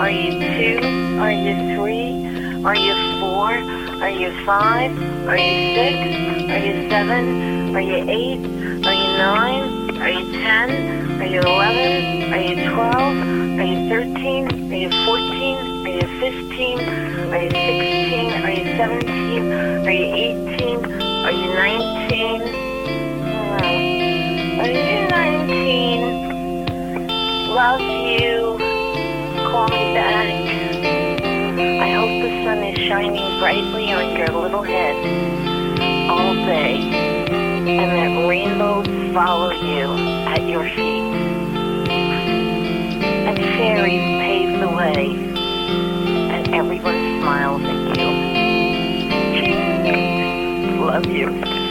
Are you two? Are you three? Are you four? Are you five? Are you six? Are you seven? Are you eight? Are you nine? Are you ten? Are you eleven? Are you twelve? Are you thirteen? Are you fourteen? Are you fifteen? Are you sixteen? Are you seventeen? Are you eighteen? Are you nineteen? Are you shining brightly on your little head all day and that rainbows follow you at your feet. And fairies pave the way and everyone smiles at you. Love you.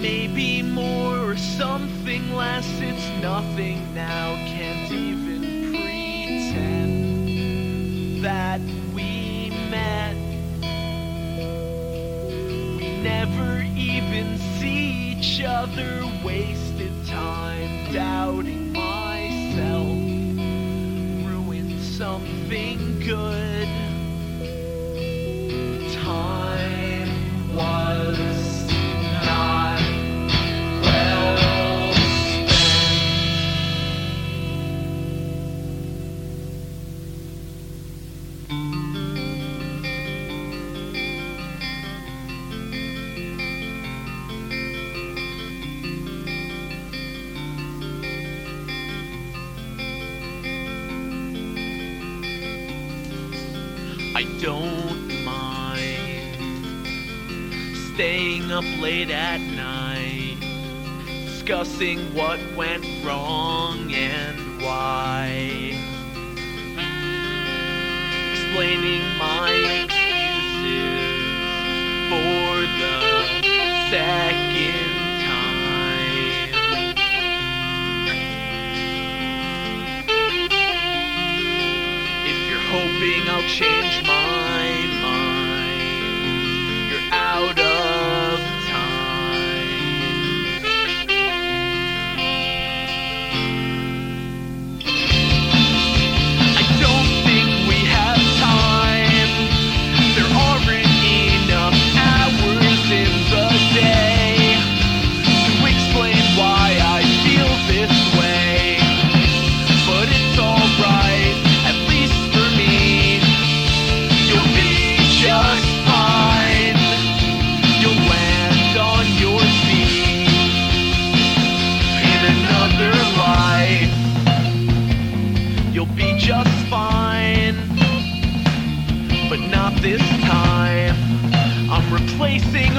Maybe more or something less, it's nothing now, can't even pretend that we met. We never even see each other, wasted time doubting myself, ruined something good. Don't mind staying up late at night, discussing what went wrong and why, explaining my hoping I'll change my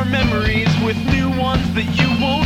our memories with new ones that you won't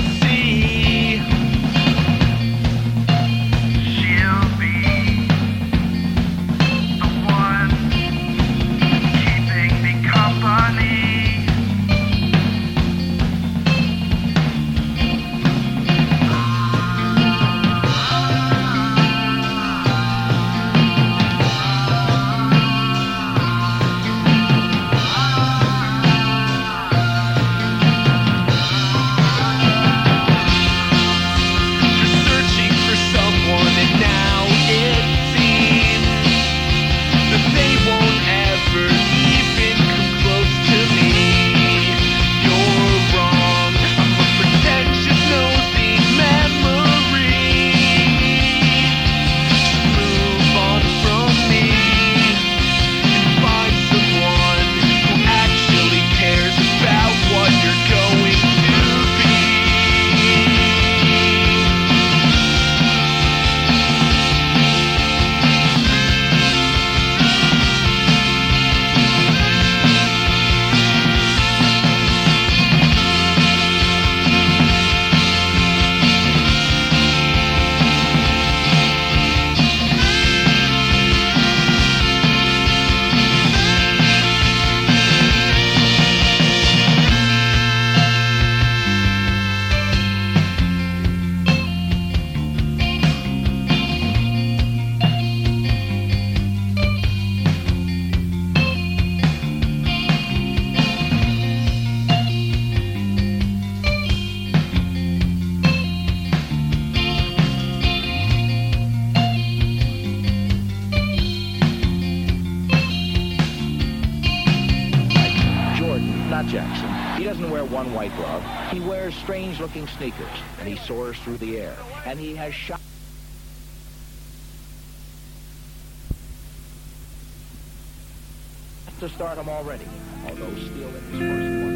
Jackson. He doesn't wear one white glove. He wears strange-looking sneakers, and he soars through the air. And he has shot to start him already, although still in his first one.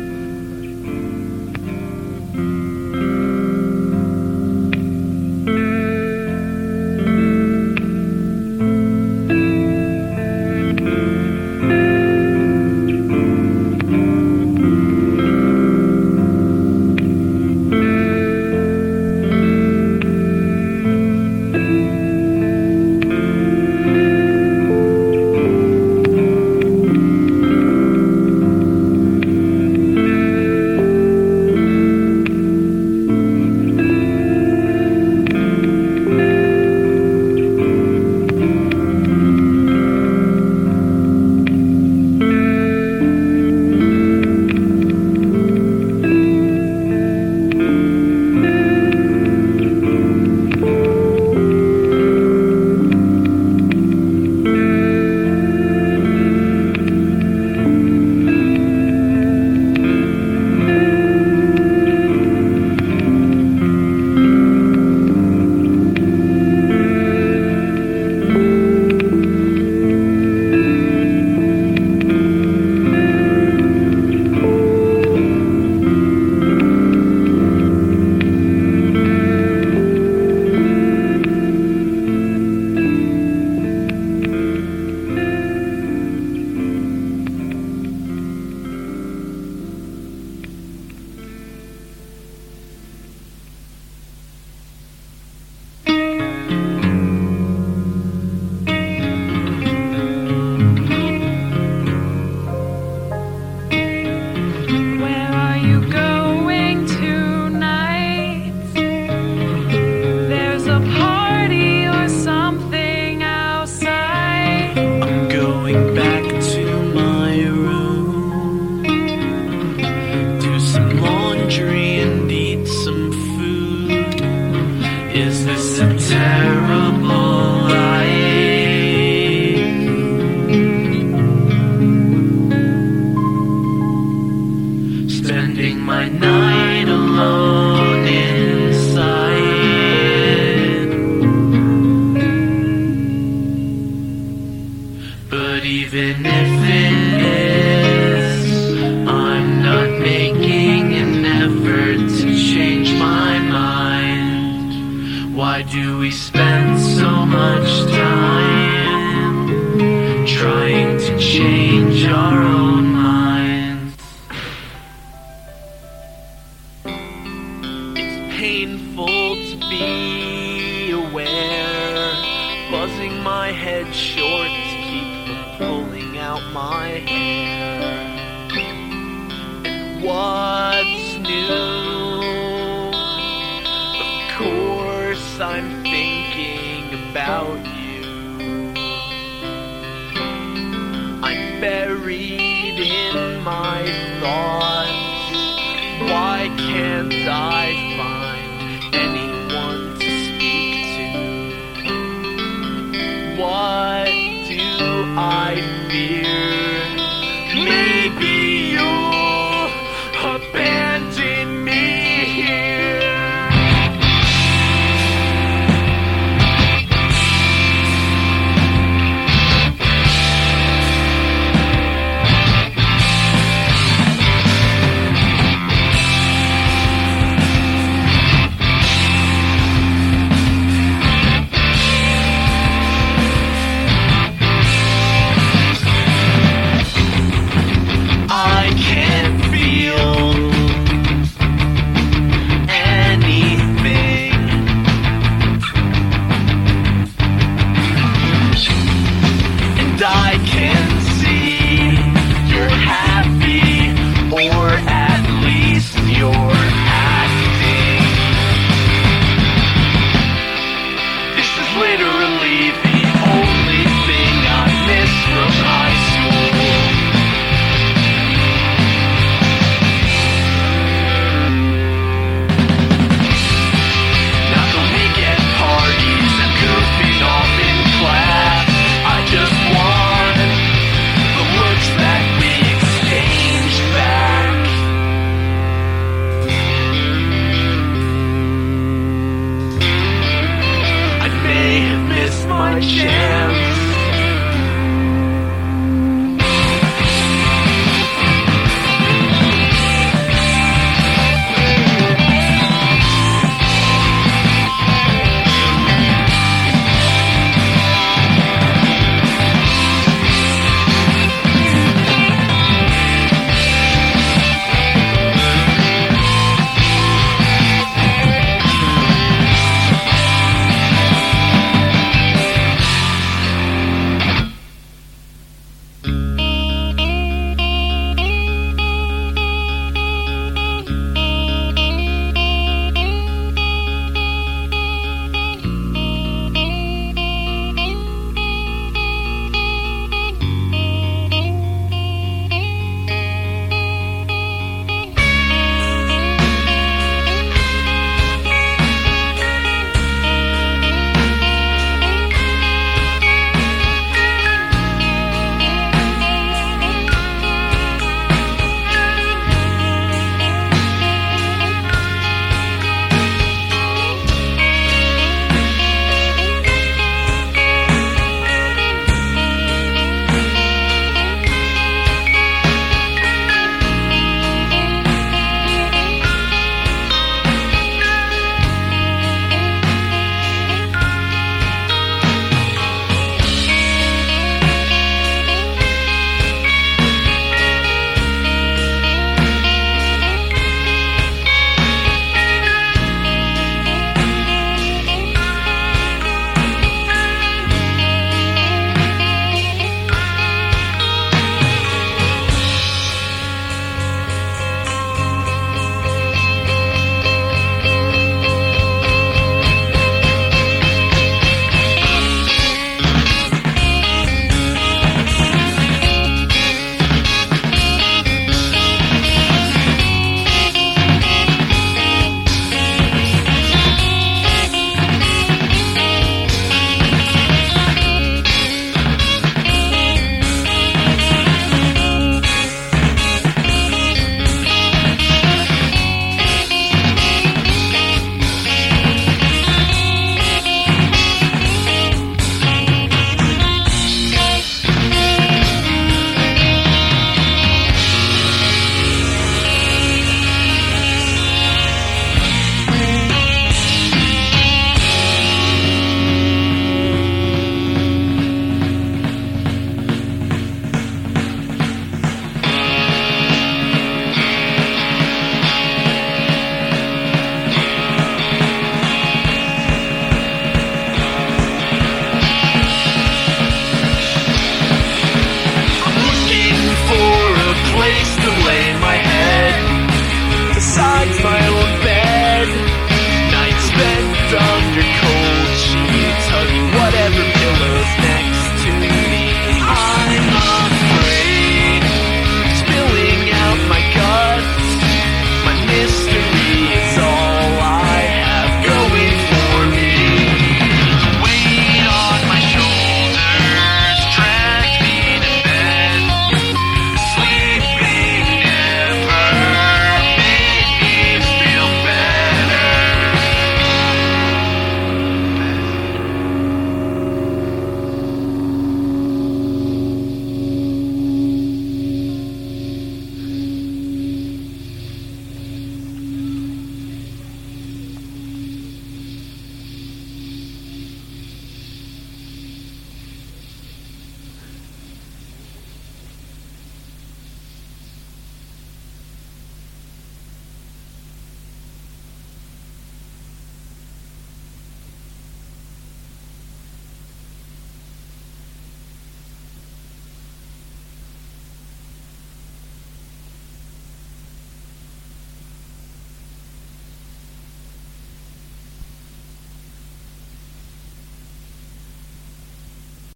Buried in my thoughts.